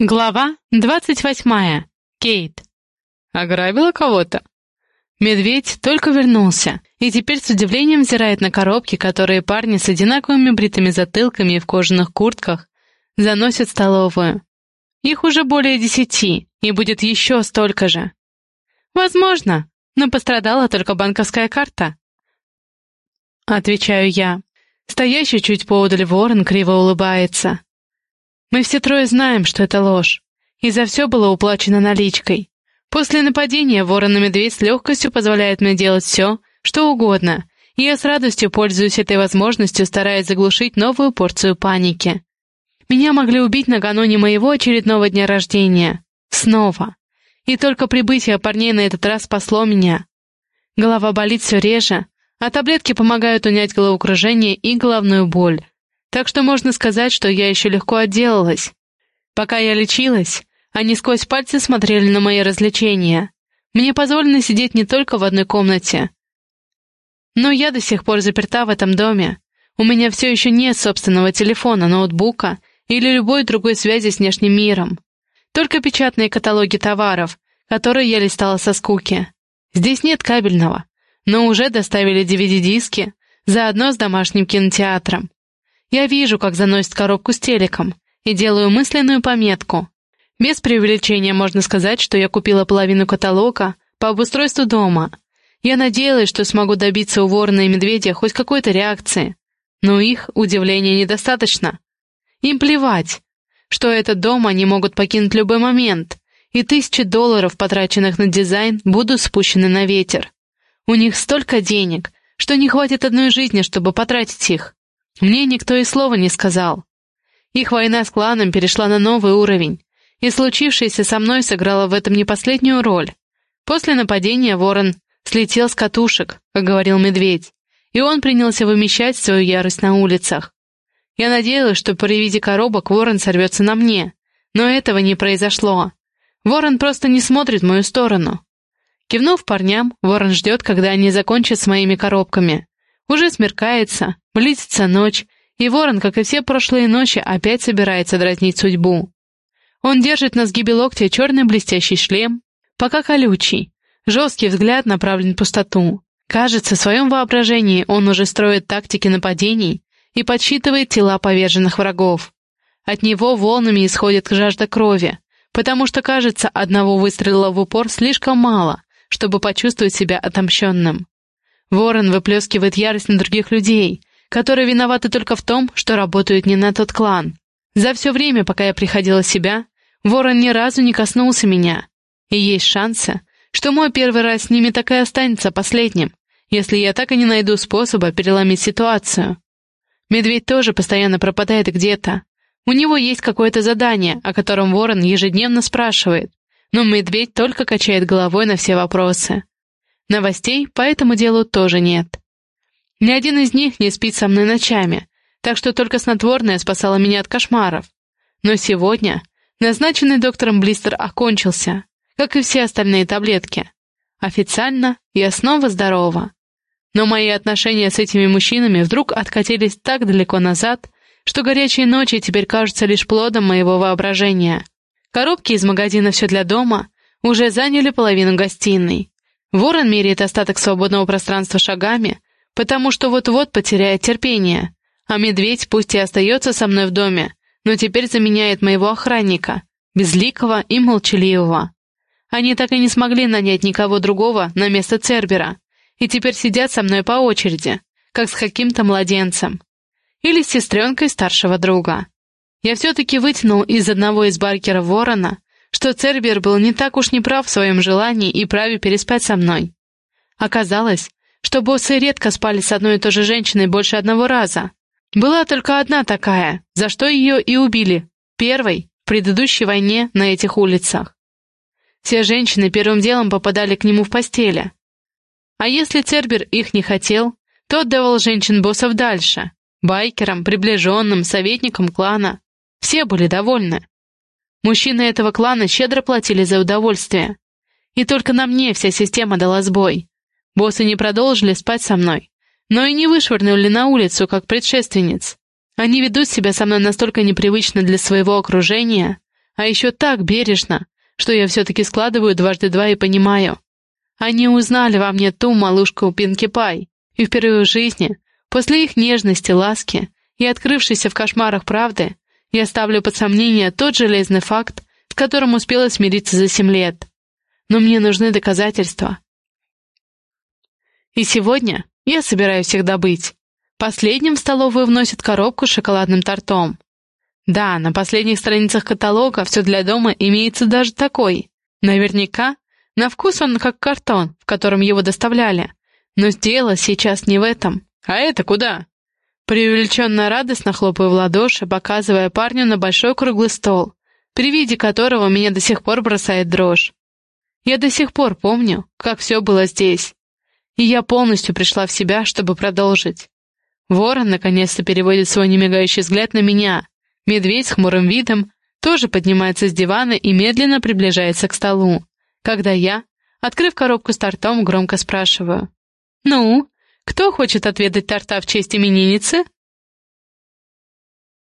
Глава двадцать восьмая. Кейт. Ограбила кого-то? Медведь только вернулся, и теперь с удивлением взирает на коробки, которые парни с одинаковыми бритыми затылками и в кожаных куртках заносят в столовую. Их уже более десяти, и будет еще столько же. Возможно, но пострадала только банковская карта. Отвечаю я. Стоящий чуть поодаль ворон криво улыбается. Мы все трое знаем, что это ложь. И за все было уплачено наличкой. После нападения ворон и медведь с легкостью позволяет мне делать все, что угодно, и я с радостью пользуюсь этой возможностью, стараясь заглушить новую порцию паники. Меня могли убить накануне моего очередного дня рождения. Снова. И только прибытие парней на этот раз спасло меня. Голова болит все реже, а таблетки помогают унять головокружение и головную боль. Так что можно сказать, что я еще легко отделалась. Пока я лечилась, они сквозь пальцы смотрели на мои развлечения. Мне позволено сидеть не только в одной комнате. Но я до сих пор заперта в этом доме. У меня все еще нет собственного телефона, ноутбука или любой другой связи с внешним миром. Только печатные каталоги товаров, которые я листала со скуки. Здесь нет кабельного, но уже доставили DVD-диски, заодно с домашним кинотеатром. Я вижу, как заносит коробку с телеком, и делаю мысленную пометку. Без преувеличения можно сказать, что я купила половину каталога по обустройству дома. Я надеялась, что смогу добиться у ворона и медведя хоть какой-то реакции. Но их удивления недостаточно. Им плевать, что этот дом они могут покинуть любой момент, и тысячи долларов, потраченных на дизайн, будут спущены на ветер. У них столько денег, что не хватит одной жизни, чтобы потратить их. Мне никто и слова не сказал. Их война с кланом перешла на новый уровень, и случившееся со мной сыграло в этом не последнюю роль. После нападения ворон слетел с катушек, как говорил медведь, и он принялся вымещать свою ярость на улицах. Я надеялась, что при виде коробок ворон сорвется на мне, но этого не произошло. Ворон просто не смотрит в мою сторону. Кивнув парням, ворон ждет, когда они закончат с моими коробками. Уже смеркается, близится ночь, и ворон, как и все прошлые ночи, опять собирается дразнить судьбу. Он держит на сгибе локтя черный блестящий шлем, пока колючий, жесткий взгляд направлен в пустоту. Кажется, в своем воображении он уже строит тактики нападений и подсчитывает тела поверженных врагов. От него волнами исходит жажда крови, потому что, кажется, одного выстрела в упор слишком мало, чтобы почувствовать себя отомщенным. Ворон выплескивает ярость на других людей, которые виноваты только в том, что работают не на тот клан. За все время, пока я приходила в себя, Ворон ни разу не коснулся меня. И есть шансы, что мой первый раз с ними так и останется последним, если я так и не найду способа переломить ситуацию. Медведь тоже постоянно пропадает где-то. У него есть какое-то задание, о котором Ворон ежедневно спрашивает, но медведь только качает головой на все вопросы. Новостей по этому делу тоже нет. Ни один из них не спит со мной ночами, так что только снотворное спасало меня от кошмаров. Но сегодня назначенный доктором блистер окончился, как и все остальные таблетки. Официально я снова здорова. Но мои отношения с этими мужчинами вдруг откатились так далеко назад, что горячие ночи теперь кажутся лишь плодом моего воображения. Коробки из магазина «Все для дома» уже заняли половину гостиной. Ворон меряет остаток свободного пространства шагами, потому что вот-вот потеряет терпение, а медведь пусть и остается со мной в доме, но теперь заменяет моего охранника, безликого и молчаливого. Они так и не смогли нанять никого другого на место Цербера, и теперь сидят со мной по очереди, как с каким-то младенцем. Или с сестренкой старшего друга. Я все-таки вытянул из одного из баркеров ворона, что Цербер был не так уж неправ в своем желании и праве переспать со мной. Оказалось, что боссы редко спали с одной и той же женщиной больше одного раза. Была только одна такая, за что ее и убили, первой, в предыдущей войне на этих улицах. Все женщины первым делом попадали к нему в постели. А если Цербер их не хотел, то отдавал женщин-боссов дальше, байкерам, приближенным, советникам клана. Все были довольны. Мужчины этого клана щедро платили за удовольствие. И только на мне вся система дала сбой. Боссы не продолжили спать со мной, но и не вышвырнули на улицу, как предшественниц. Они ведут себя со мной настолько непривычно для своего окружения, А еще так бережно, что я все-таки складываю дважды два и понимаю. Они узнали во мне ту малышку Пинки Пай, и впервые в жизни, после их нежности, ласки и открывшейся в кошмарах правды, я ставлю под сомнение тот железный факт, с которым успела смириться за семь лет. Но мне нужны доказательства. И сегодня я собираюсь их добыть. Последним в столовую вносят коробку с шоколадным тортом. Да, на последних страницах каталога «Все для дома» имеется даже такой. Наверняка, на вкус он как картон, в котором его доставляли. Но дело сейчас не в этом. А это куда? Преувеличенно радостно хлопаю в ладоши, показывая парню на большой круглый стол, при виде которого меня до сих пор бросает дрожь. Я до сих пор помню, как все было здесь. И я полностью пришла в себя, чтобы продолжить. Ворон наконец-то переводит свой немигающий взгляд на меня. Медведь с хмурым видом тоже поднимается с дивана и медленно приближается к столу. Когда я, открыв коробку с тортом, громко спрашиваю. «Ну, кто хочет отведать торта в честь именинницы?»